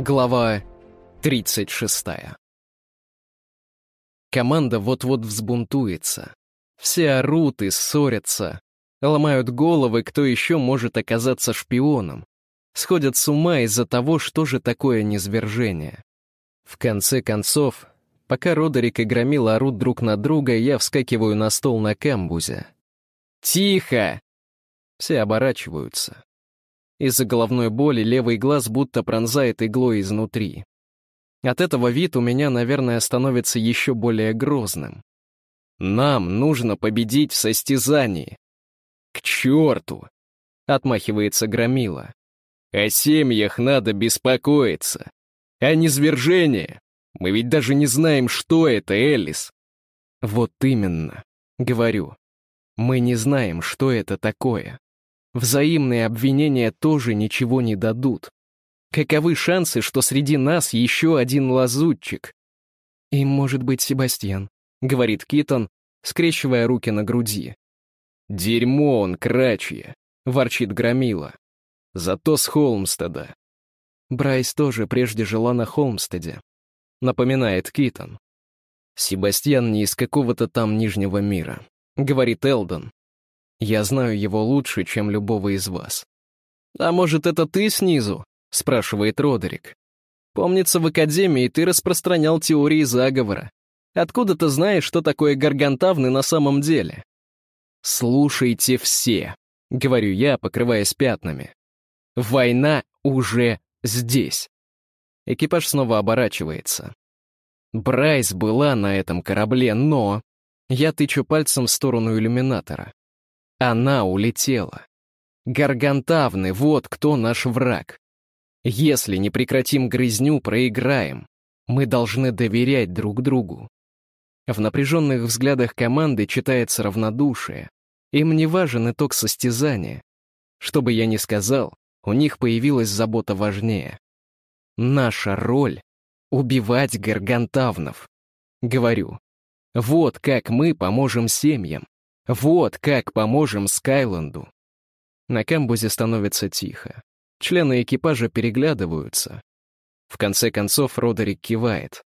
Глава 36. Команда вот-вот взбунтуется. Все орут и ссорятся, ломают головы, кто еще может оказаться шпионом, сходят с ума из-за того, что же такое низвержение. В конце концов, пока Родерик и Громила орут друг на друга, я вскакиваю на стол на камбузе. «Тихо!» Все оборачиваются. Из-за головной боли левый глаз будто пронзает иглой изнутри. От этого вид у меня, наверное, становится еще более грозным. Нам нужно победить в состязании. К черту! Отмахивается Громила. О семьях надо беспокоиться. Не свержение. Мы ведь даже не знаем, что это, Элис. Вот именно, говорю. Мы не знаем, что это такое. Взаимные обвинения тоже ничего не дадут. Каковы шансы, что среди нас еще один лазутчик? И может быть Себастьян, говорит Китон, скрещивая руки на груди. Дерьмо он, крачье, ворчит Громила. Зато с Холмстеда. Брайс тоже прежде жила на Холмстеде, напоминает Китон. Себастьян не из какого-то там Нижнего мира, говорит Элдон. Я знаю его лучше, чем любого из вас. «А может, это ты снизу?» — спрашивает Родерик. «Помнится, в Академии ты распространял теории заговора. Откуда ты знаешь, что такое гаргантавны на самом деле?» «Слушайте все», — говорю я, покрываясь пятнами. «Война уже здесь». Экипаж снова оборачивается. Брайс была на этом корабле, но... Я тычу пальцем в сторону иллюминатора. Она улетела. Гаргантавны, вот кто наш враг. Если не прекратим грызню, проиграем. Мы должны доверять друг другу. В напряженных взглядах команды читается равнодушие. Им не важен итог состязания. Что бы я ни сказал, у них появилась забота важнее. Наша роль — убивать гаргантавнов. Говорю, вот как мы поможем семьям. Вот как поможем Скайланду. На камбузе становится тихо. Члены экипажа переглядываются. В конце концов Родерик кивает.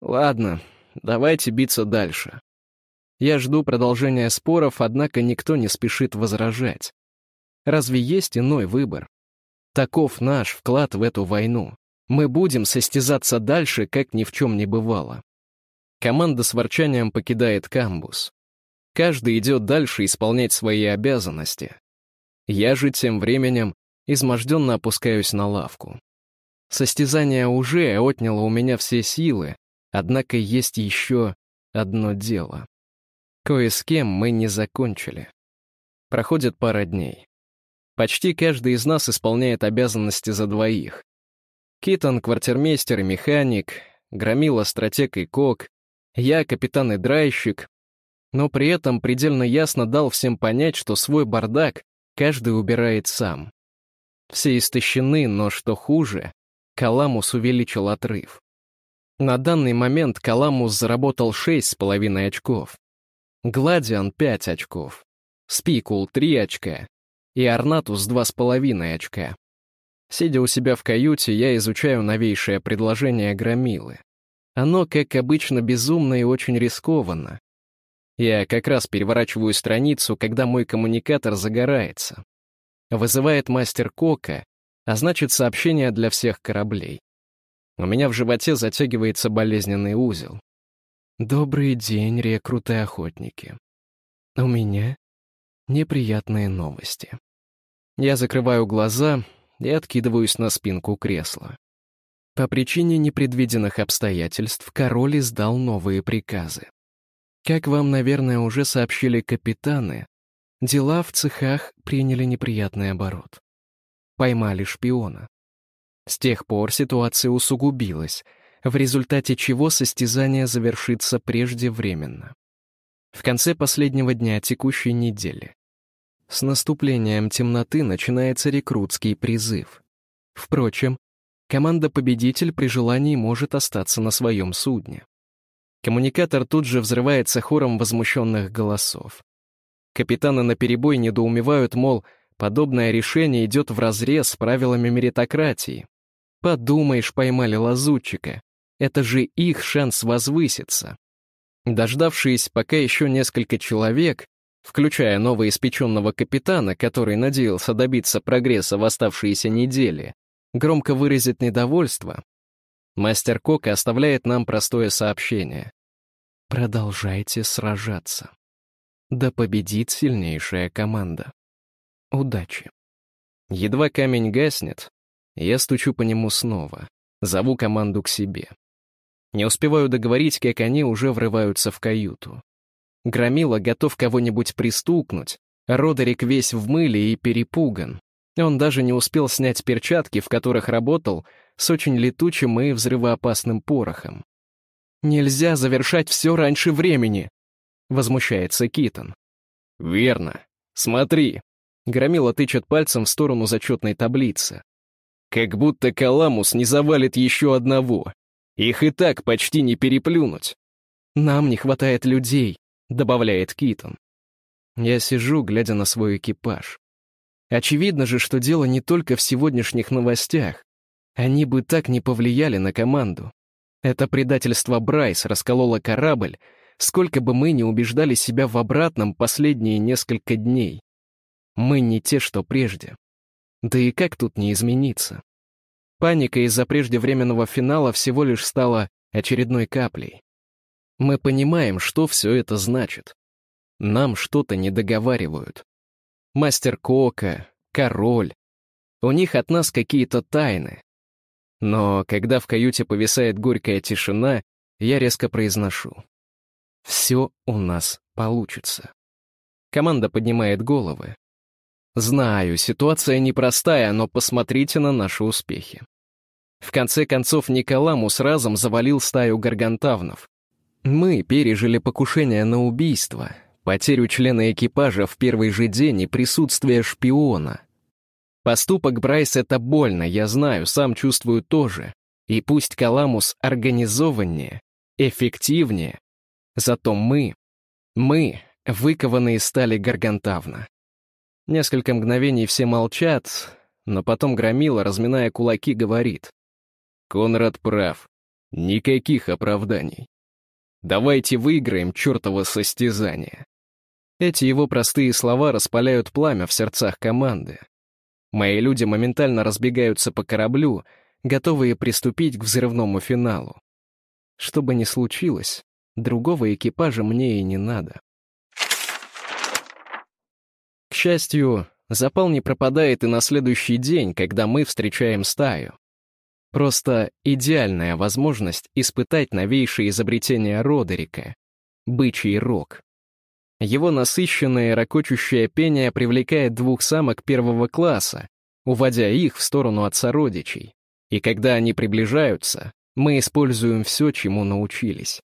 «Ладно, давайте биться дальше». Я жду продолжения споров, однако никто не спешит возражать. Разве есть иной выбор? Таков наш вклад в эту войну. Мы будем состязаться дальше, как ни в чем не бывало. Команда с ворчанием покидает камбуз. Каждый идет дальше исполнять свои обязанности. Я же тем временем изможденно опускаюсь на лавку. Состязание уже отняло у меня все силы, однако есть еще одно дело. Кое с кем мы не закончили. Проходит пара дней. Почти каждый из нас исполняет обязанности за двоих. Китон — квартирмейстер и механик, Громила — стратег и кок, я — капитан и драйщик, но при этом предельно ясно дал всем понять, что свой бардак каждый убирает сам. Все истощены, но что хуже, Каламус увеличил отрыв. На данный момент Каламус заработал 6,5 очков, Гладиан — 5 очков, Спикул — 3 очка и Арнатус — 2,5 очка. Сидя у себя в каюте, я изучаю новейшее предложение Громилы. Оно, как обычно, безумно и очень рискованно, я как раз переворачиваю страницу, когда мой коммуникатор загорается. Вызывает мастер Кока, а значит сообщение для всех кораблей. У меня в животе затягивается болезненный узел. «Добрый день, рекруты охотники. У меня неприятные новости». Я закрываю глаза и откидываюсь на спинку кресла. По причине непредвиденных обстоятельств король издал новые приказы. Как вам, наверное, уже сообщили капитаны, дела в цехах приняли неприятный оборот. Поймали шпиона. С тех пор ситуация усугубилась, в результате чего состязание завершится преждевременно. В конце последнего дня текущей недели. С наступлением темноты начинается рекрутский призыв. Впрочем, команда-победитель при желании может остаться на своем судне. Коммуникатор тут же взрывается хором возмущенных голосов. Капитаны наперебой недоумевают, мол, подобное решение идет вразрез с правилами меритократии. Подумаешь, поймали лазутчика. Это же их шанс возвыситься. Дождавшись, пока еще несколько человек, включая новоиспеченного капитана, который надеялся добиться прогресса в оставшиеся недели, громко выразит недовольство, мастер Кока оставляет нам простое сообщение. Продолжайте сражаться. Да победит сильнейшая команда. Удачи. Едва камень гаснет, я стучу по нему снова, зову команду к себе. Не успеваю договорить, как они уже врываются в каюту. Громила готов кого-нибудь пристукнуть, Родерик весь в мыле и перепуган. Он даже не успел снять перчатки, в которых работал, с очень летучим и взрывоопасным порохом. «Нельзя завершать все раньше времени!» — возмущается Китон. «Верно. Смотри!» Громила тычет пальцем в сторону зачетной таблицы. «Как будто Каламус не завалит еще одного. Их и так почти не переплюнуть. «Нам не хватает людей», — добавляет Китон. Я сижу, глядя на свой экипаж. Очевидно же, что дело не только в сегодняшних новостях. Они бы так не повлияли на команду. Это предательство Брайс раскололо корабль, сколько бы мы ни убеждали себя в обратном последние несколько дней. Мы не те, что прежде. Да и как тут не измениться? Паника из-за преждевременного финала всего лишь стала очередной каплей. Мы понимаем, что все это значит. Нам что-то не договаривают. Мастер Кока, король. У них от нас какие-то тайны. Но когда в каюте повисает горькая тишина, я резко произношу. Все у нас получится. Команда поднимает головы. Знаю, ситуация непростая, но посмотрите на наши успехи. В конце концов, Николамус разом завалил стаю гаргантавнов. Мы пережили покушение на убийство, потерю члена экипажа в первый же день и присутствие шпиона. Поступок Брайс — это больно, я знаю, сам чувствую тоже. И пусть Каламус организованнее, эффективнее, зато мы, мы, выкованные стали гаргантавна. Несколько мгновений все молчат, но потом Громила, разминая кулаки, говорит. Конрад прав. Никаких оправданий. Давайте выиграем чертово состязание. Эти его простые слова распаляют пламя в сердцах команды. Мои люди моментально разбегаются по кораблю, готовые приступить к взрывному финалу. Что бы ни случилось, другого экипажа мне и не надо. К счастью, запал не пропадает и на следующий день, когда мы встречаем стаю. Просто идеальная возможность испытать новейшее изобретение Родерика — бычий рог. Его насыщенное ракочущее пение привлекает двух самок первого класса, уводя их в сторону от сородичей. И когда они приближаются, мы используем все, чему научились.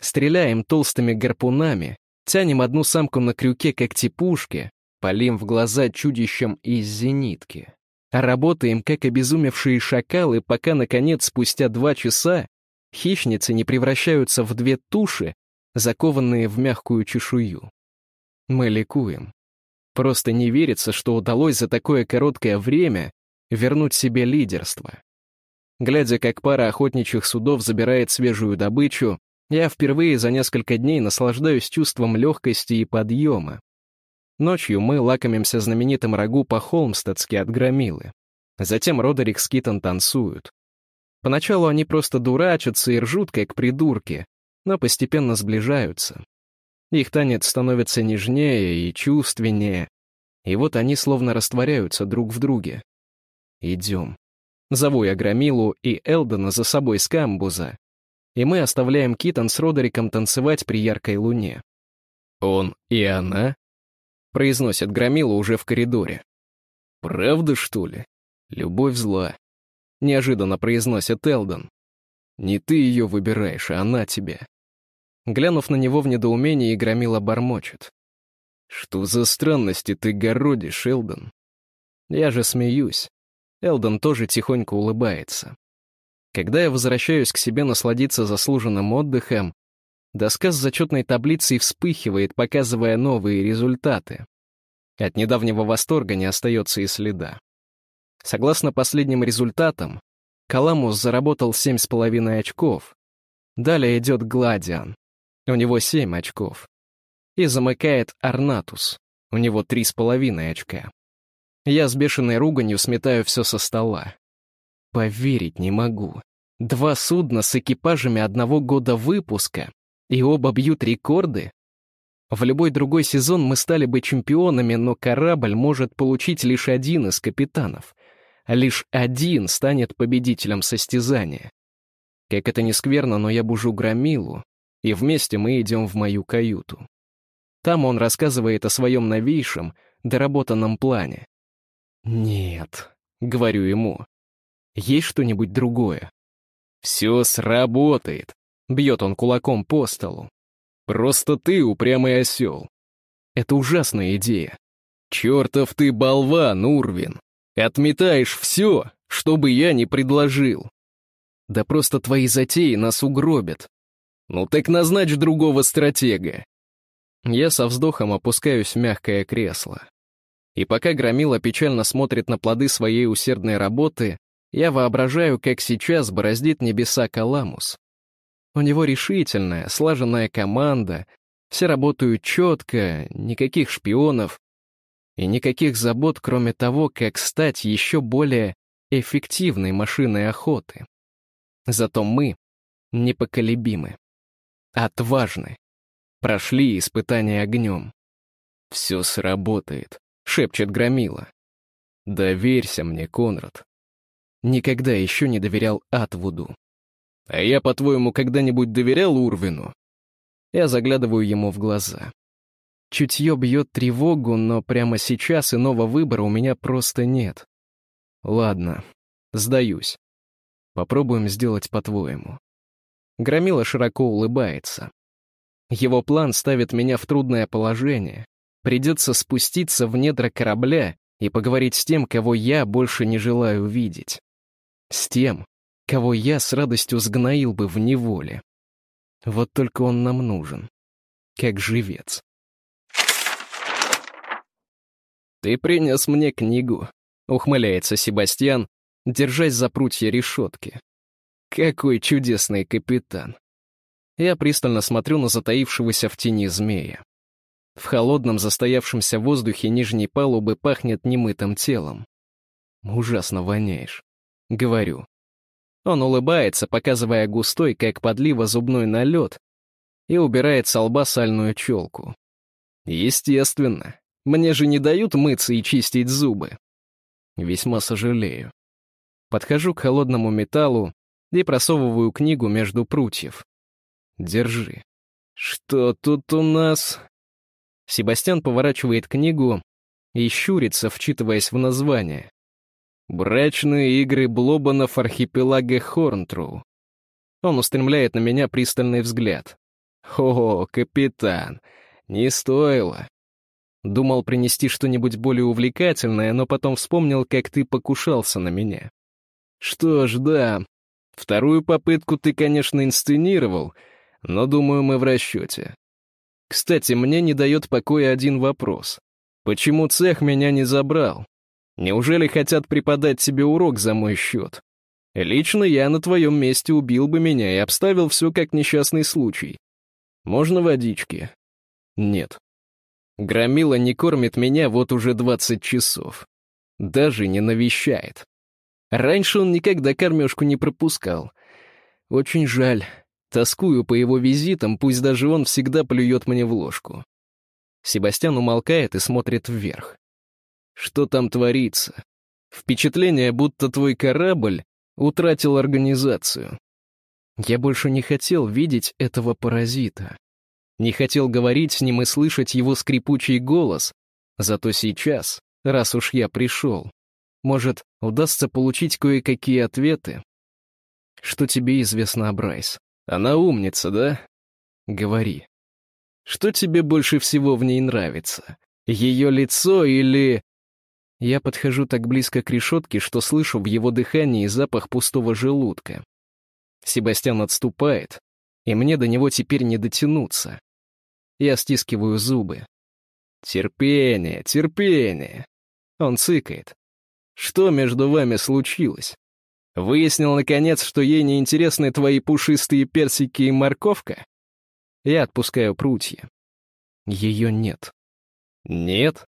Стреляем толстыми гарпунами, тянем одну самку на крюке, как типушки, палим в глаза чудищам из зенитки. Работаем, как обезумевшие шакалы, пока, наконец, спустя два часа, хищницы не превращаются в две туши, закованные в мягкую чешую. Мы ликуем. Просто не верится, что удалось за такое короткое время вернуть себе лидерство. Глядя, как пара охотничьих судов забирает свежую добычу, я впервые за несколько дней наслаждаюсь чувством легкости и подъема. Ночью мы лакомимся знаменитым рагу по-холмстедски от громилы. Затем Родерик с Китон танцуют. Поначалу они просто дурачатся и ржут, как придурки, но постепенно сближаются. Их танец становится нежнее и чувственнее, и вот они словно растворяются друг в друге. Идем. Зову я Громилу и Элдона за собой с камбуза, и мы оставляем Китон с Родериком танцевать при яркой луне. Он и она произносит Громила уже в коридоре. «Правда, что ли? Любовь зла», — неожиданно произносит Элдон. «Не ты ее выбираешь, а она тебя». Глянув на него в недоумении, Громила бормочет. «Что за странности ты городишь, Элдон?» Я же смеюсь. Элдон тоже тихонько улыбается. Когда я возвращаюсь к себе насладиться заслуженным отдыхом, Доска с зачетной таблицей вспыхивает, показывая новые результаты. От недавнего восторга не остается и следа. Согласно последним результатам, Каламус заработал семь с половиной очков. Далее идет Гладиан. У него семь очков. И замыкает Арнатус. У него три с половиной очка. Я с бешеной руганью сметаю все со стола. Поверить не могу. Два судна с экипажами одного года выпуска, и оба бьют рекорды? В любой другой сезон мы стали бы чемпионами, но корабль может получить лишь один из капитанов. Лишь один станет победителем состязания. Как это ни скверно, но я бужу Громилу, и вместе мы идем в мою каюту. Там он рассказывает о своем новейшем, доработанном плане. «Нет», — говорю ему, — «есть что-нибудь другое?» «Все сработает», — бьет он кулаком по столу. «Просто ты упрямый осел». Это ужасная идея. «Чертов ты болван, Урвин! Отметаешь все, что бы я ни предложил!» «Да просто твои затеи нас угробят». «Ну так назначь другого стратега. Я со вздохом опускаюсь в мягкое кресло. И пока Громила печально смотрит на плоды своей усердной работы, я воображаю, как сейчас бороздит небеса Каламус. У него решительная, слаженная команда, все работают четко, никаких шпионов и никаких забот, кроме того, как стать еще более эффективной машиной охоты. Зато мы непоколебимы, отважны, Прошли испытания огнем. «Все сработает», — шепчет Громила. «Доверься мне, Конрад». Никогда еще не доверял Атвуду. «А я, по-твоему, когда-нибудь доверял Урвину?» Я заглядываю ему в глаза. Чутье бьет тревогу, но прямо сейчас иного выбора у меня просто нет. Ладно, сдаюсь. Попробуем сделать по-твоему. Громила широко улыбается. Его план ставит меня в трудное положение. Придется спуститься в недра корабля и поговорить с тем, кого я больше не желаю видеть. С тем, кого я с радостью сгноил бы в неволе. Вот только он нам нужен. Как живец. «Ты принес мне книгу», — ухмыляется Себастьян, держась за прутья решетки. «Какой чудесный капитан! Я пристально смотрю на затаившегося в тени змея. В холодном застоявшемся воздухе нижней палубы пахнет немытым телом. «Ужасно воняешь», — говорю. Он улыбается, показывая густой, как подлива, зубной налет, и убирает с лба сальную челку. Естественно. Мне же не дают мыться и чистить зубы. Весьма сожалею. Подхожу к холодному металлу и просовываю книгу между прутьев. Держи. Что тут у нас? Себастьян поворачивает книгу и щурится, вчитываясь в название. «Брачные игры Блобанов архипелага Хорнтру». Он устремляет на меня пристальный взгляд. «О, капитан, не стоило». Думал принести что-нибудь более увлекательное, но потом вспомнил, как ты покушался на меня. Что ж, да, вторую попытку ты, конечно, инсценировал — но, думаю, мы в расчете. Кстати, мне не дает покоя один вопрос. Почему цех меня не забрал? Неужели хотят преподать себе урок за мой счет? Лично я на твоем месте убил бы меня и обставил все как несчастный случай. Можно водички? Нет. Громила не кормит меня вот уже 20 часов. Даже не навещает. Раньше он никогда кормежку не пропускал. Очень жаль. Тоскую по его визитам, пусть даже он всегда плюет мне в ложку. Себастьян умолкает и смотрит вверх. Что там творится? Впечатление, будто твой корабль утратил организацию. Я больше не хотел видеть этого паразита. Не хотел говорить с ним и слышать его скрипучий голос. Зато сейчас, раз уж я пришел, может, удастся получить кое-какие ответы? Что тебе известно о Брайс? Она умница, да? Говори. Что тебе больше всего в ней нравится? Ее лицо или... Я подхожу так близко к решетке, что слышу в его дыхании запах пустого желудка. Себастьян отступает, и мне до него теперь не дотянуться. Я стискиваю зубы. Терпение, терпение. Он цыкает. Что между вами случилось? Выяснил, наконец, что ей не интересны твои пушистые персики и морковка? Я отпускаю прутья. Ее нет. Нет?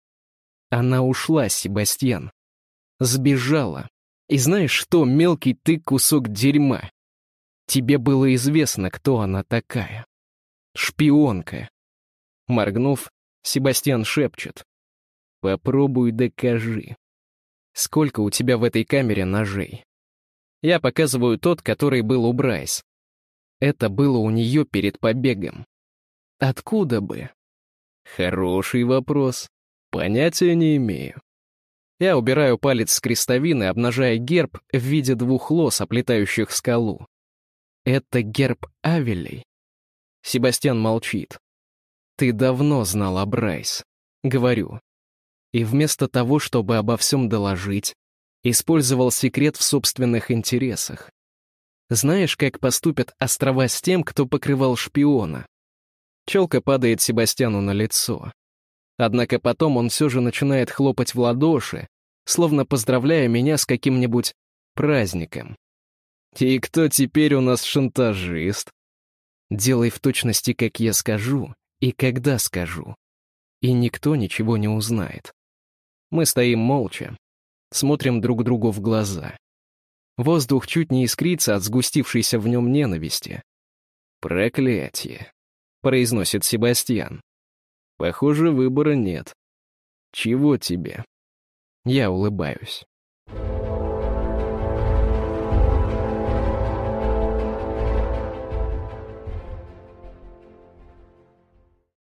Она ушла, Себастьян. Сбежала. И знаешь что, мелкий ты кусок дерьма? Тебе было известно, кто она такая. Шпионка. Моргнув, Себастьян шепчет. Попробуй докажи. Сколько у тебя в этой камере ножей? Я показываю тот, который был у Брайс. Это было у нее перед побегом. Откуда бы? Хороший вопрос. Понятия не имею. Я убираю палец с крестовины, обнажая герб в виде двух лос, оплетающих скалу. Это герб Авелей. Себастьян молчит. Ты давно знал о Брайс. Говорю. И вместо того, чтобы обо всем доложить, использовал секрет в собственных интересах. Знаешь, как поступят острова с тем, кто покрывал шпиона? Челка падает Себастьяну на лицо. Однако потом он все же начинает хлопать в ладоши, словно поздравляя меня с каким-нибудь праздником. «И кто теперь у нас шантажист?» «Делай в точности, как я скажу, и когда скажу. И никто ничего не узнает». Мы стоим молча, смотрим друг другу в глаза. Воздух чуть не искрится от сгустившейся в нем ненависти. «Проклятие!» — произносит Себастьян. «Похоже, выбора нет. Чего тебе?» Я улыбаюсь.